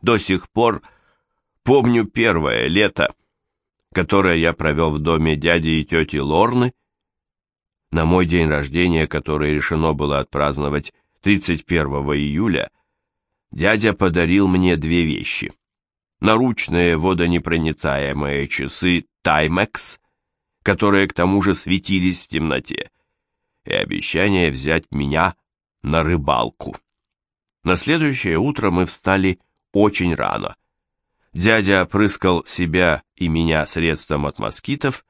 До сих пор помню первое лето, которое я провел в доме дяди и тети Лорны. На мой день рождения, который решено было отпраздновать 31 июля, дядя подарил мне две вещи. Наручные водонепроницаемые часы Timex, которые к тому же светились в темноте, и обещание взять меня на рыбалку. На следующее утро мы встали очень рано. Дядя опрыскал себя и меня средством от москитов,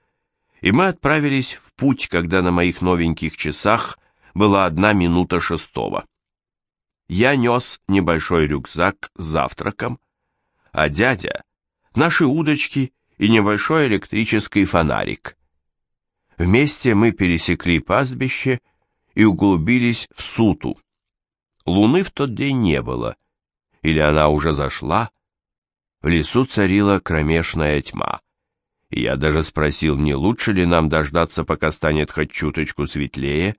и мы отправились в путь, когда на моих новеньких часах была одна минута шестого. Я нес небольшой рюкзак с завтраком, а дядя — наши удочки и небольшой электрический фонарик. Вместе мы пересекли пастбище и углубились в суту. Луны в тот день не было, или она уже зашла. В лесу царила кромешная тьма. И я даже спросил, не лучше ли нам дождаться, пока станет хоть чуточку светлее.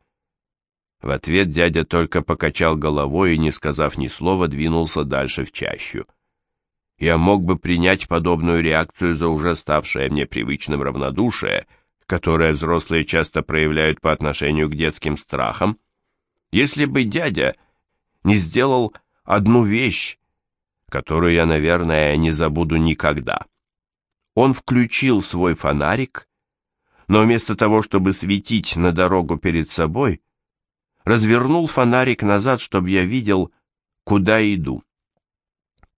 В ответ дядя только покачал головой и, не сказав ни слова, двинулся дальше в чащу. Я мог бы принять подобную реакцию за уже ставшее мне привычным равнодушие — которое взрослые часто проявляют по отношению к детским страхам, если бы дядя не сделал одну вещь, которую я, наверное, не забуду никогда. Он включил свой фонарик, но вместо того, чтобы светить на дорогу перед собой, развернул фонарик назад, чтобы я видел, куда иду.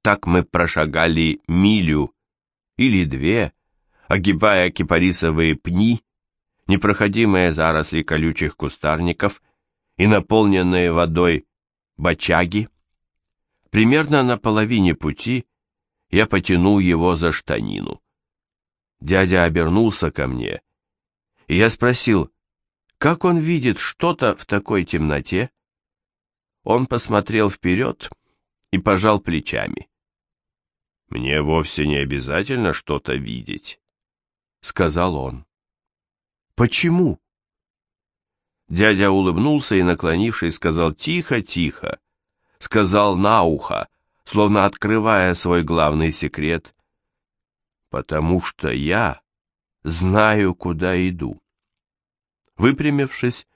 Так мы прошагали милю или две, огибая кипарисовые пни, непроходимые заросли колючих кустарников и наполненные водой бочаги. Примерно на половине пути я потянул его за штанину. Дядя обернулся ко мне, и я спросил, как он видит что-то в такой темноте? Он посмотрел вперед и пожал плечами. «Мне вовсе не обязательно что-то видеть», — сказал он. «Почему?» Дядя улыбнулся и, наклонившись, сказал «Тихо, тихо», сказал на ухо, словно открывая свой главный секрет, «Потому что я знаю, куда иду». Выпрямившись,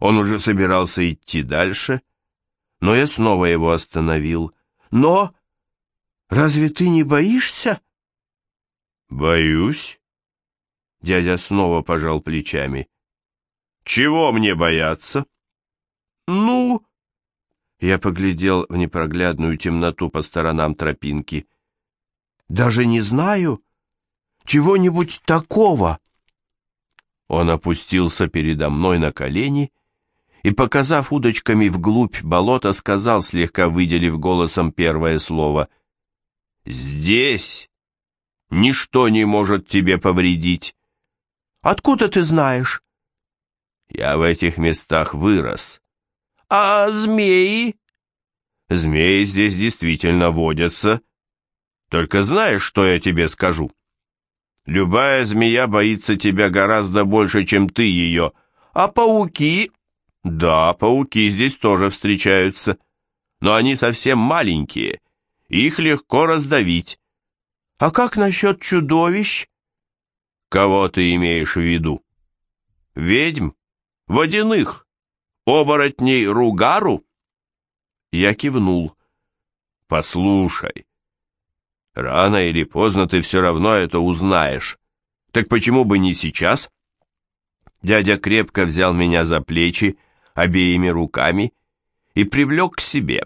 он уже собирался идти дальше, но я снова его остановил. «Но разве ты не боишься?» «Боюсь», Дядя снова пожал плечами. «Чего мне бояться?» «Ну...» Я поглядел в непроглядную темноту по сторонам тропинки. «Даже не знаю. Чего-нибудь такого». Он опустился передо мной на колени и, показав удочками вглубь болота, сказал, слегка выделив голосом первое слово, «Здесь ничто не может тебе повредить». Откуда ты знаешь? Я в этих местах вырос. А змеи? Змеи здесь действительно водятся. Только знаешь, что я тебе скажу? Любая змея боится тебя гораздо больше, чем ты ее. А пауки? Да, пауки здесь тоже встречаются. Но они совсем маленькие, их легко раздавить. А как насчет чудовищ? Кого ты имеешь в виду? Ведьм? Водяных? Оборотней Ругару? Я кивнул. Послушай, рано или поздно ты все равно это узнаешь. Так почему бы не сейчас? Дядя крепко взял меня за плечи обеими руками и привлек к себе.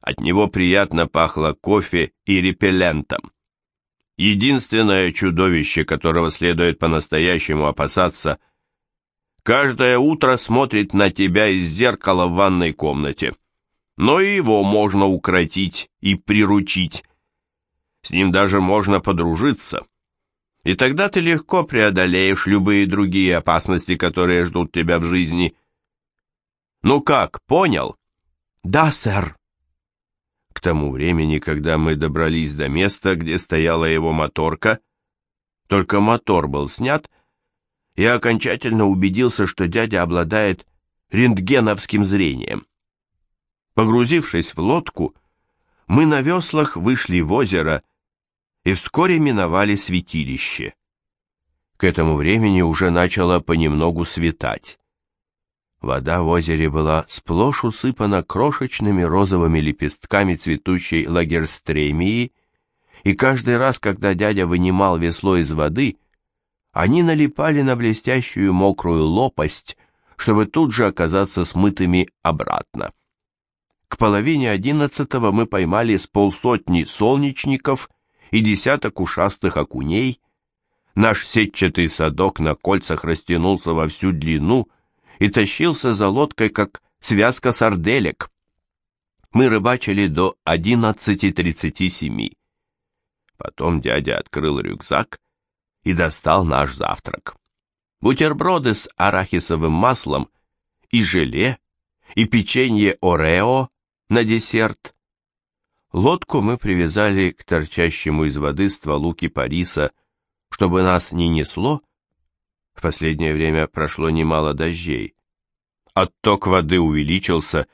От него приятно пахло кофе и репеллентом. Единственное чудовище, которого следует по-настоящему опасаться, каждое утро смотрит на тебя из зеркала в ванной комнате. Но и его можно укротить и приручить. С ним даже можно подружиться. И тогда ты легко преодолеешь любые другие опасности, которые ждут тебя в жизни. Ну как, понял? Да, сэр. К тому времени, когда мы добрались до места, где стояла его моторка, только мотор был снят, я окончательно убедился, что дядя обладает рентгеновским зрением. Погрузившись в лодку, мы на веслах вышли в озеро и вскоре миновали святилище. К этому времени уже начало понемногу светать. Вода в озере была сплошь усыпана крошечными розовыми лепестками цветущей лагерстремии, и каждый раз, когда дядя вынимал весло из воды, они налипали на блестящую мокрую лопасть, чтобы тут же оказаться смытыми обратно. К половине одиннадцатого мы поймали с полсотни солнечников и десяток ушастых окуней. Наш сетчатый садок на кольцах растянулся во всю длину и тащился за лодкой, как связка сарделек. Мы рыбачили до одиннадцати тридцати семи. Потом дядя открыл рюкзак и достал наш завтрак. Бутерброды с арахисовым маслом и желе, и печенье Орео на десерт. Лодку мы привязали к торчащему из воды стволу кипариса, чтобы нас не несло. В последнее время прошло немало дождей. Отток воды увеличился,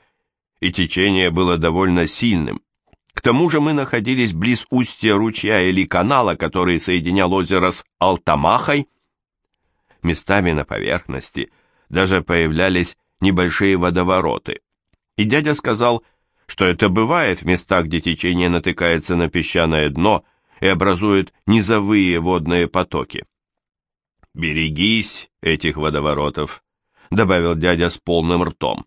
и течение было довольно сильным. К тому же мы находились близ устья ручья или канала, который соединял озеро с Алтамахой. Местами на поверхности даже появлялись небольшие водовороты. И дядя сказал, что это бывает в местах, где течение натыкается на песчаное дно и образует низовые водные потоки. «Берегись этих водоворотов», — добавил дядя с полным ртом.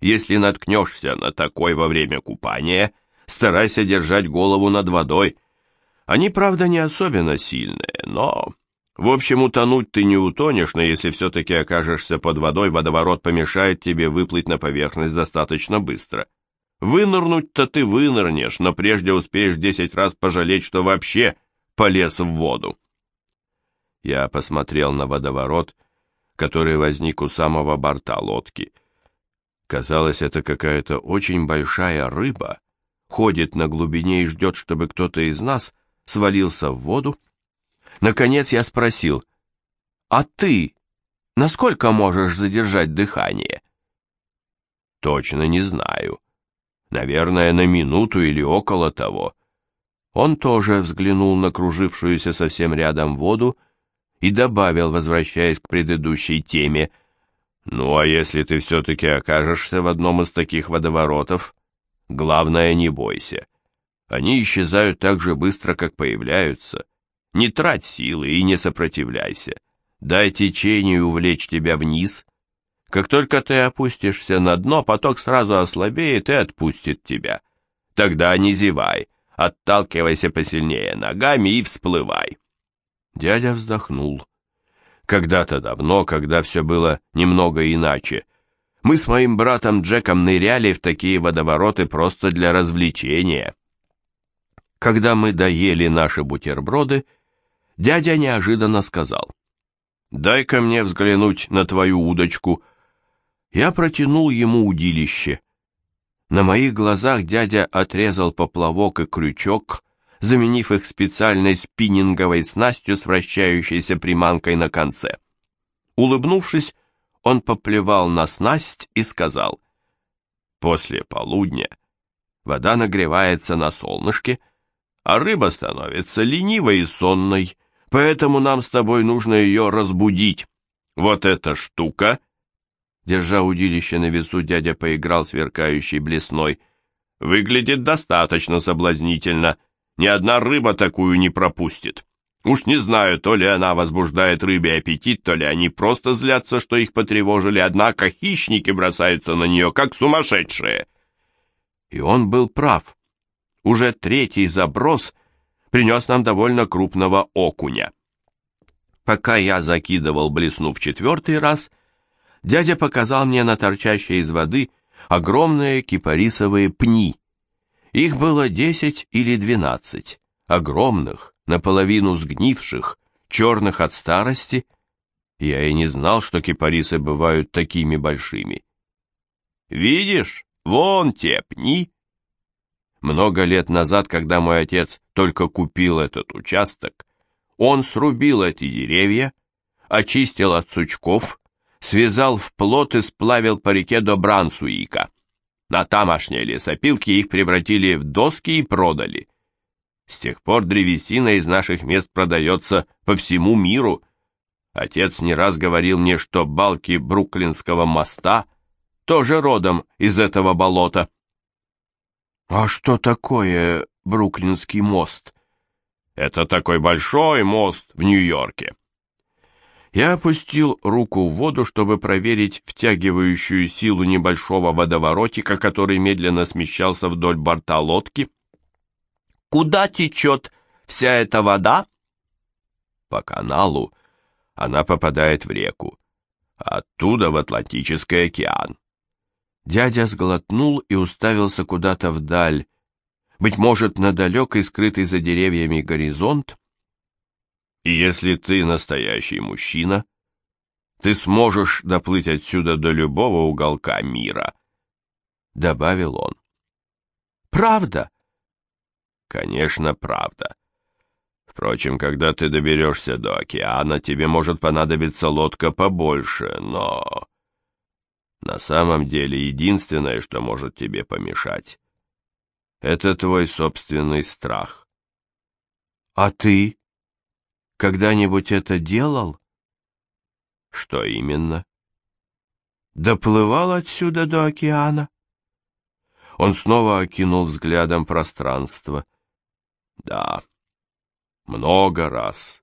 «Если наткнешься на такой во время купания», — старайся держать голову над водой. Они, правда, не особенно сильные, но... В общем, утонуть ты не утонешь, но если все-таки окажешься под водой, водоворот помешает тебе выплыть на поверхность достаточно быстро. Вынырнуть-то ты вынырнешь, но прежде успеешь десять раз пожалеть, что вообще полез в воду. Я посмотрел на водоворот, который возник у самого борта лодки. Казалось, это какая-то очень большая рыба, ходит на глубине и ждет, чтобы кто-то из нас свалился в воду. Наконец я спросил, «А ты насколько можешь задержать дыхание?» «Точно не знаю. Наверное, на минуту или около того». Он тоже взглянул на кружившуюся совсем рядом воду и добавил, возвращаясь к предыдущей теме, «Ну, а если ты все-таки окажешься в одном из таких водоворотов, Главное, не бойся. Они исчезают так же быстро, как появляются. Не трать силы и не сопротивляйся. Дай течению увлечь тебя вниз. Как только ты опустишься на дно, поток сразу ослабеет и отпустит тебя. Тогда не зевай, отталкивайся посильнее ногами и всплывай. Дядя вздохнул. Когда-то давно, когда все было немного иначе, мы с моим братом Джеком ныряли в такие водовороты просто для развлечения. Когда мы доели наши бутерброды, дядя неожиданно сказал, «Дай-ка мне взглянуть на твою удочку». Я протянул ему удилище. На моих глазах дядя отрезал поплавок и крючок, заменив их специальной спиннинговой снастью с вращающейся приманкой на конце. Улыбнувшись, он поплевал на снасть и сказал, «После полудня вода нагревается на солнышке, а рыба становится ленивой и сонной, поэтому нам с тобой нужно ее разбудить. Вот эта штука...» Держа удилище на весу, дядя поиграл сверкающей блесной. «Выглядит достаточно соблазнительно. Ни одна рыба такую не пропустит». Уж не знаю, то ли она возбуждает рыбий аппетит, то ли они просто злятся, что их потревожили, однако хищники бросаются на нее, как сумасшедшие. И он был прав. Уже третий заброс принес нам довольно крупного окуня. Пока я закидывал блесну в четвертый раз, дядя показал мне на торчащие из воды огромные кипарисовые пни. Их было десять или двенадцать, огромных, наполовину сгнивших, черных от старости, я и не знал, что кипарисы бывают такими большими. Видишь, вон те пни. Много лет назад, когда мой отец только купил этот участок, он срубил эти деревья, очистил от сучков, связал в плот и сплавил по реке до Брансуика. На тамошней лесопилке их превратили в доски и продали. С тех пор древесина из наших мест продается по всему миру. Отец не раз говорил мне, что балки Бруклинского моста тоже родом из этого болота. А что такое Бруклинский мост? Это такой большой мост в Нью-Йорке. Я опустил руку в воду, чтобы проверить втягивающую силу небольшого водоворотика, который медленно смещался вдоль борта лодки. Куда течет вся эта вода? По каналу она попадает в реку, оттуда в Атлантический океан. Дядя сглотнул и уставился куда-то вдаль, быть может, на далекий, скрытый за деревьями горизонт, и если ты настоящий мужчина, ты сможешь доплыть отсюда до любого уголка мира, — добавил он. Правда? Конечно, правда. Впрочем, когда ты доберешься до океана, тебе может понадобиться лодка побольше, но... На самом деле, единственное, что может тебе помешать, это твой собственный страх. А ты? когда-нибудь это делал? Что именно? Доплывал отсюда до океана? Он снова окинул взглядом пространство. Да, много раз.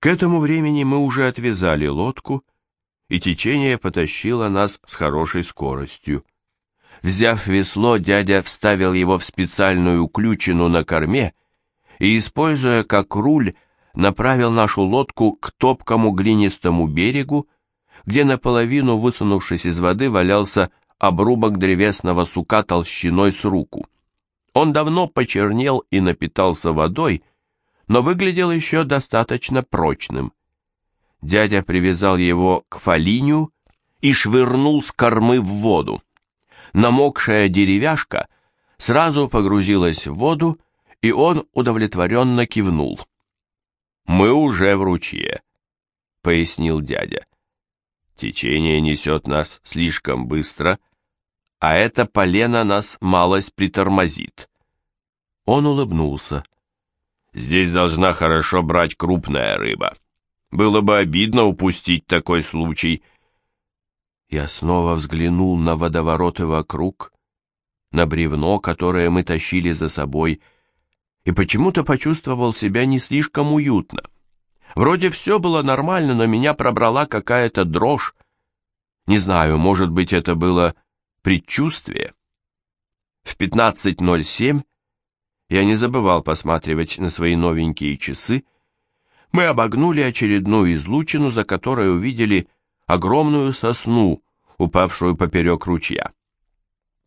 К этому времени мы уже отвязали лодку, и течение потащило нас с хорошей скоростью. Взяв весло, дядя вставил его в специальную ключину на корме и, используя как руль, направил нашу лодку к топкому глинистому берегу, где наполовину высунувшись из воды валялся обрубок древесного сука толщиной с руку. Он давно почернел и напитался водой, но выглядел еще достаточно прочным. Дядя привязал его к фалиню и швырнул с кормы в воду. Намокшая деревяшка сразу погрузилась в воду, и он удовлетворенно кивнул. «Мы уже в ручье», — пояснил дядя. «Течение несет нас слишком быстро, а это полено нас малость притормозит». Он улыбнулся. «Здесь должна хорошо брать крупная рыба. Было бы обидно упустить такой случай». Я снова взглянул на водовороты вокруг, на бревно, которое мы тащили за собой, — и почему-то почувствовал себя не слишком уютно. Вроде все было нормально, но меня пробрала какая-то дрожь. Не знаю, может быть, это было предчувствие. В 15.07 я не забывал посматривать на свои новенькие часы. Мы обогнули очередную излучину, за которой увидели огромную сосну, упавшую поперек ручья.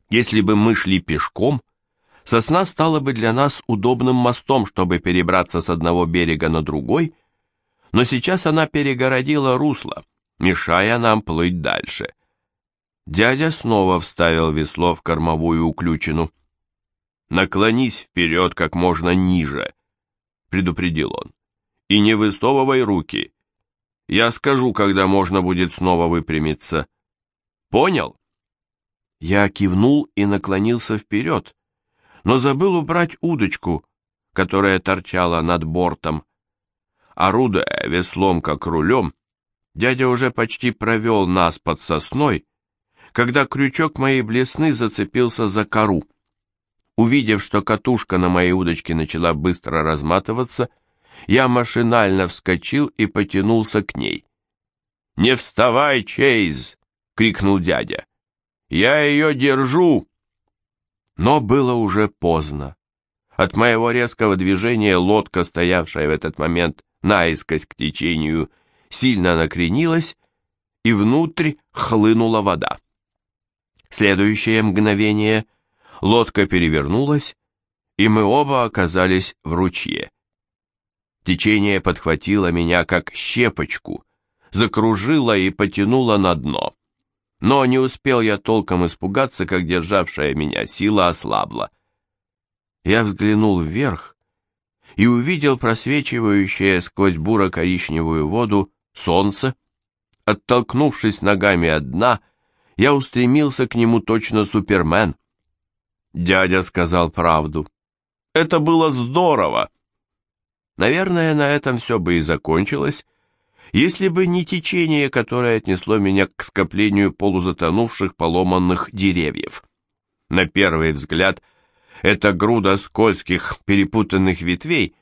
Если бы мы шли пешком, Сосна стала бы для нас удобным мостом, чтобы перебраться с одного берега на другой, но сейчас она перегородила русло, мешая нам плыть дальше. Дядя снова вставил весло в кормовую уключину. «Наклонись вперед как можно ниже», — предупредил он, — «и не высовывай руки. Я скажу, когда можно будет снова выпрямиться. Понял?» Я кивнул и наклонился вперед, но забыл убрать удочку, которая торчала над бортом. Орудуя веслом как рулем, дядя уже почти провел нас под сосной, когда крючок моей блесны зацепился за кору. Увидев, что катушка на моей удочке начала быстро разматываться, я машинально вскочил и потянулся к ней. «Не вставай, Чейз!» — крикнул дядя. «Я ее держу!» Но было уже поздно. От моего резкого движения лодка, стоявшая в этот момент наискось к течению, сильно накренилась, и внутрь хлынула вода. Следующее мгновение лодка перевернулась, и мы оба оказались в ручье. Течение подхватило меня как щепочку, закружило и потянуло на дно. Но не успел я толком испугаться, как державшая меня сила ослабла. Я взглянул вверх и увидел просвечивающее сквозь буро-коричневую воду солнце. Оттолкнувшись ногами от дна, я устремился к нему точно супермен. Дядя сказал правду. Это было здорово. Наверное, на этом все бы и закончилось, если бы не течение, которое отнесло меня к скоплению полузатонувших поломанных деревьев. На первый взгляд, эта груда скользких перепутанных ветвей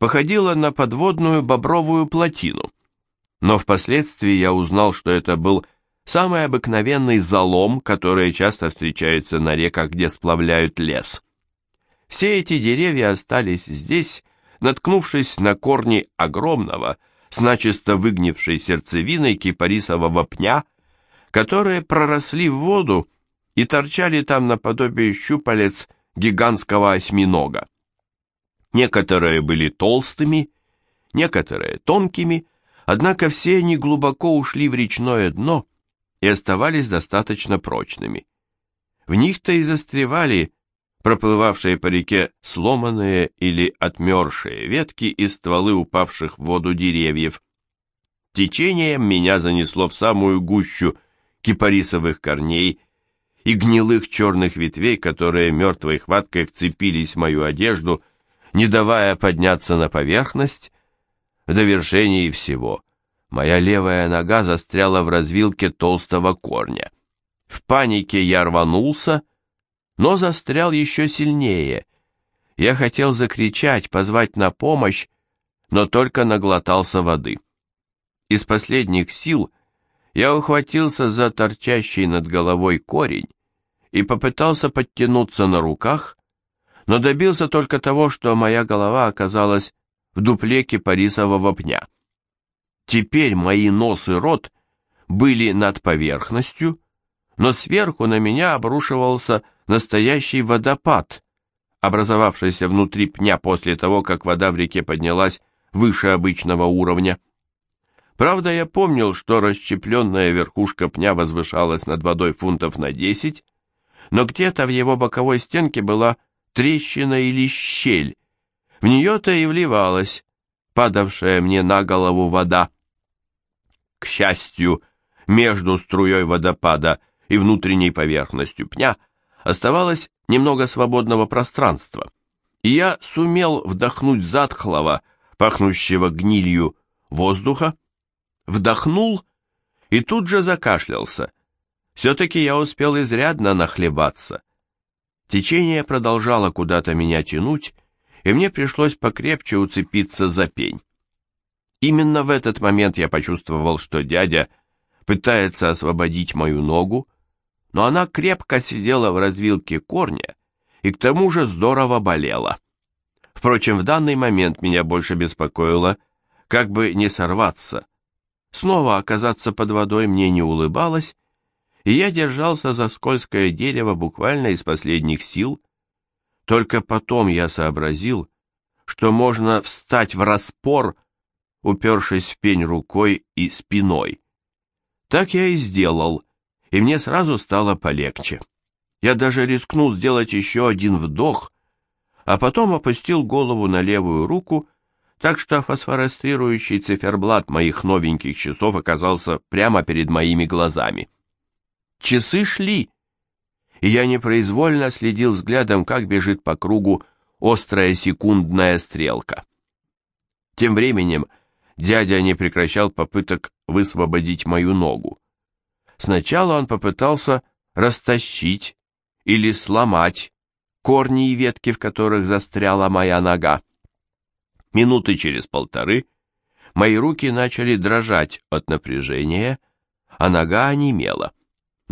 походила на подводную бобровую плотину. Но впоследствии я узнал, что это был самый обыкновенный залом, который часто встречается на реках, где сплавляют лес. Все эти деревья остались здесь, наткнувшись на корни огромного, с начисто выгнившей сердцевиной кипарисового пня, которые проросли в воду и торчали там наподобие щупалец гигантского осьминога. Некоторые были толстыми, некоторые тонкими, однако все они глубоко ушли в речное дно и оставались достаточно прочными. В них-то и застревали проплывавшие по реке сломанные или отмершие ветки и стволы упавших в воду деревьев. Течением меня занесло в самую гущу кипарисовых корней и гнилых черных ветвей, которые мертвой хваткой вцепились в мою одежду, не давая подняться на поверхность. В довершении всего моя левая нога застряла в развилке толстого корня. В панике я рванулся, но застрял еще сильнее. Я хотел закричать, позвать на помощь, но только наглотался воды. Из последних сил я ухватился за торчащий над головой корень и попытался подтянуться на руках, но добился только того, что моя голова оказалась в дупле кипарисового пня. Теперь мои нос и рот были над поверхностью, но сверху на меня обрушивался настоящий водопад, образовавшийся внутри пня после того, как вода в реке поднялась выше обычного уровня. Правда, я помнил, что расщепленная верхушка пня возвышалась над водой фунтов на десять, но где-то в его боковой стенке была трещина или щель. В нее-то и вливалась падавшая мне на голову вода. К счастью, между струей водопада и внутренней поверхностью пня оставалось немного свободного пространства, и я сумел вдохнуть затхлого, пахнущего гнилью, воздуха, вдохнул и тут же закашлялся. Все-таки я успел изрядно нахлебаться. Течение продолжало куда-то меня тянуть, и мне пришлось покрепче уцепиться за пень. Именно в этот момент я почувствовал, что дядя пытается освободить мою ногу, но она крепко сидела в развилке корня и к тому же здорово болела. Впрочем, в данный момент меня больше беспокоило, как бы не сорваться. Снова оказаться под водой мне не улыбалось, и я держался за скользкое дерево буквально из последних сил. Только потом я сообразил, что можно встать в распор, упершись в пень рукой и спиной. Так я и сделал, и мне сразу стало полегче. Я даже рискнул сделать еще один вдох, а потом опустил голову на левую руку, так что фосфорестрирующий циферблат моих новеньких часов оказался прямо перед моими глазами. Часы шли, и я непроизвольно следил взглядом, как бежит по кругу острая секундная стрелка. Тем временем дядя не прекращал попыток высвободить мою ногу. Сначала он попытался растащить или сломать корни и ветки, в которых застряла моя нога. Минуты через полторы мои руки начали дрожать от напряжения, а нога онемела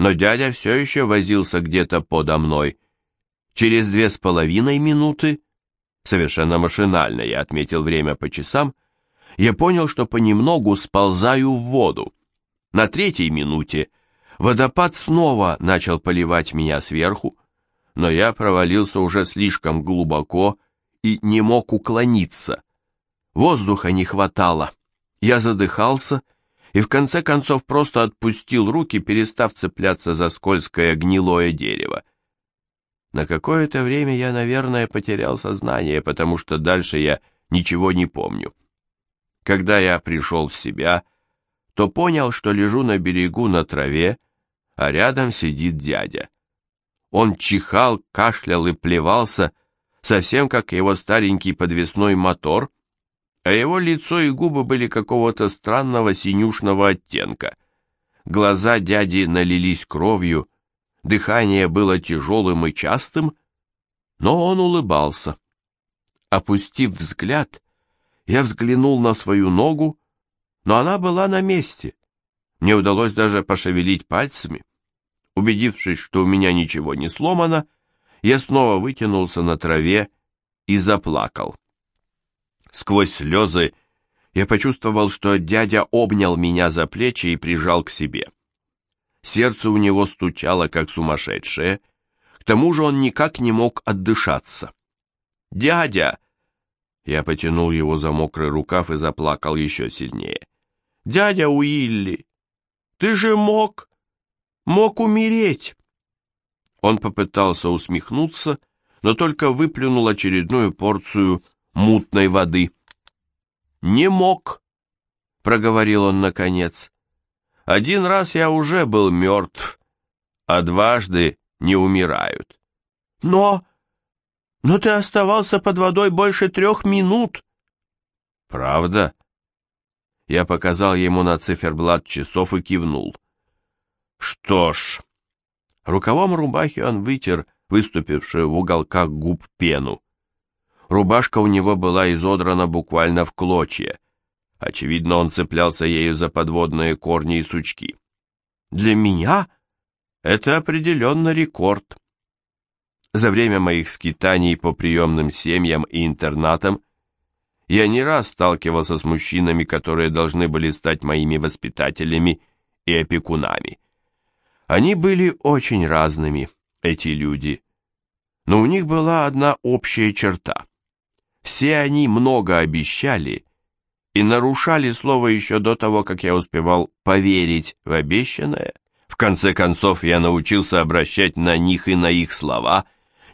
но дядя все еще возился где-то подо мной. Через две с половиной минуты, совершенно машинально я отметил время по часам, я понял, что понемногу сползаю в воду. На третьей минуте водопад снова начал поливать меня сверху, но я провалился уже слишком глубоко и не мог уклониться. Воздуха не хватало. Я задыхался и в конце концов просто отпустил руки, перестав цепляться за скользкое гнилое дерево. На какое-то время я, наверное, потерял сознание, потому что дальше я ничего не помню. Когда я пришел в себя, то понял, что лежу на берегу на траве, а рядом сидит дядя. Он чихал, кашлял и плевался, совсем как его старенький подвесной мотор, а его лицо и губы были какого-то странного синюшного оттенка. Глаза дяди налились кровью, дыхание было тяжелым и частым, но он улыбался. Опустив взгляд, я взглянул на свою ногу, но она была на месте. Мне удалось даже пошевелить пальцами. Убедившись, что у меня ничего не сломано, я снова вытянулся на траве и заплакал. Сквозь слезы я почувствовал, что дядя обнял меня за плечи и прижал к себе. Сердце у него стучало, как сумасшедшее, к тому же он никак не мог отдышаться. «Дядя!» Я потянул его за мокрый рукав и заплакал еще сильнее. «Дядя Уилли, ты же мог, мог умереть!» Он попытался усмехнуться, но только выплюнул очередную порцию мутной воды. «Не мог», — проговорил он наконец. «Один раз я уже был мертв, а дважды не умирают». «Но... но ты оставался под водой больше трех минут». «Правда?» Я показал ему на циферблат часов и кивнул. «Что ж...» Рукавом рубахи он вытер выступившую в уголках губ пену. Рубашка у него была изодрана буквально в клочья. Очевидно, он цеплялся ею за подводные корни и сучки. Для меня это определенно рекорд. За время моих скитаний по приемным семьям и интернатам я не раз сталкивался с мужчинами, которые должны были стать моими воспитателями и опекунами. Они были очень разными, эти люди, но у них была одна общая черта. Все они много обещали и нарушали слово еще до того, как я успевал поверить в обещанное. В конце концов, я научился обращать на них и на их слова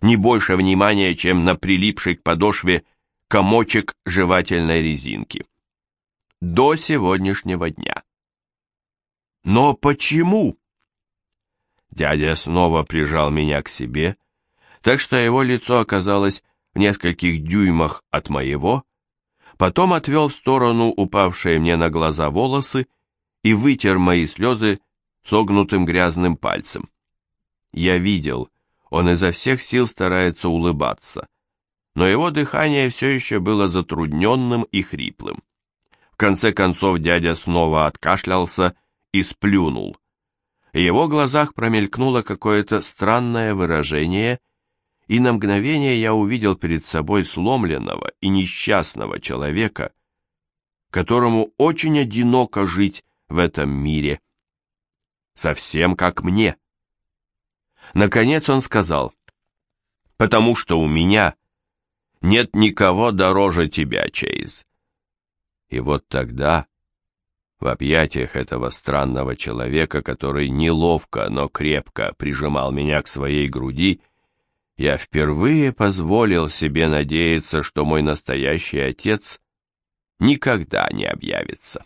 не больше внимания, чем на прилипший к подошве комочек жевательной резинки. До сегодняшнего дня. Но почему? Дядя снова прижал меня к себе, так что его лицо оказалось в нескольких дюймах от моего, потом отвел в сторону упавшие мне на глаза волосы и вытер мои слезы согнутым грязным пальцем. Я видел, он изо всех сил старается улыбаться, но его дыхание все еще было затрудненным и хриплым. В конце концов дядя снова откашлялся и сплюнул. В его глазах промелькнуло какое-то странное выражение — и на мгновение я увидел перед собой сломленного и несчастного человека, которому очень одиноко жить в этом мире. Совсем как мне. Наконец он сказал, «Потому что у меня нет никого дороже тебя, Чейз». И вот тогда, в объятиях этого странного человека, который неловко, но крепко прижимал меня к своей груди, я впервые позволил себе надеяться, что мой настоящий отец никогда не объявится.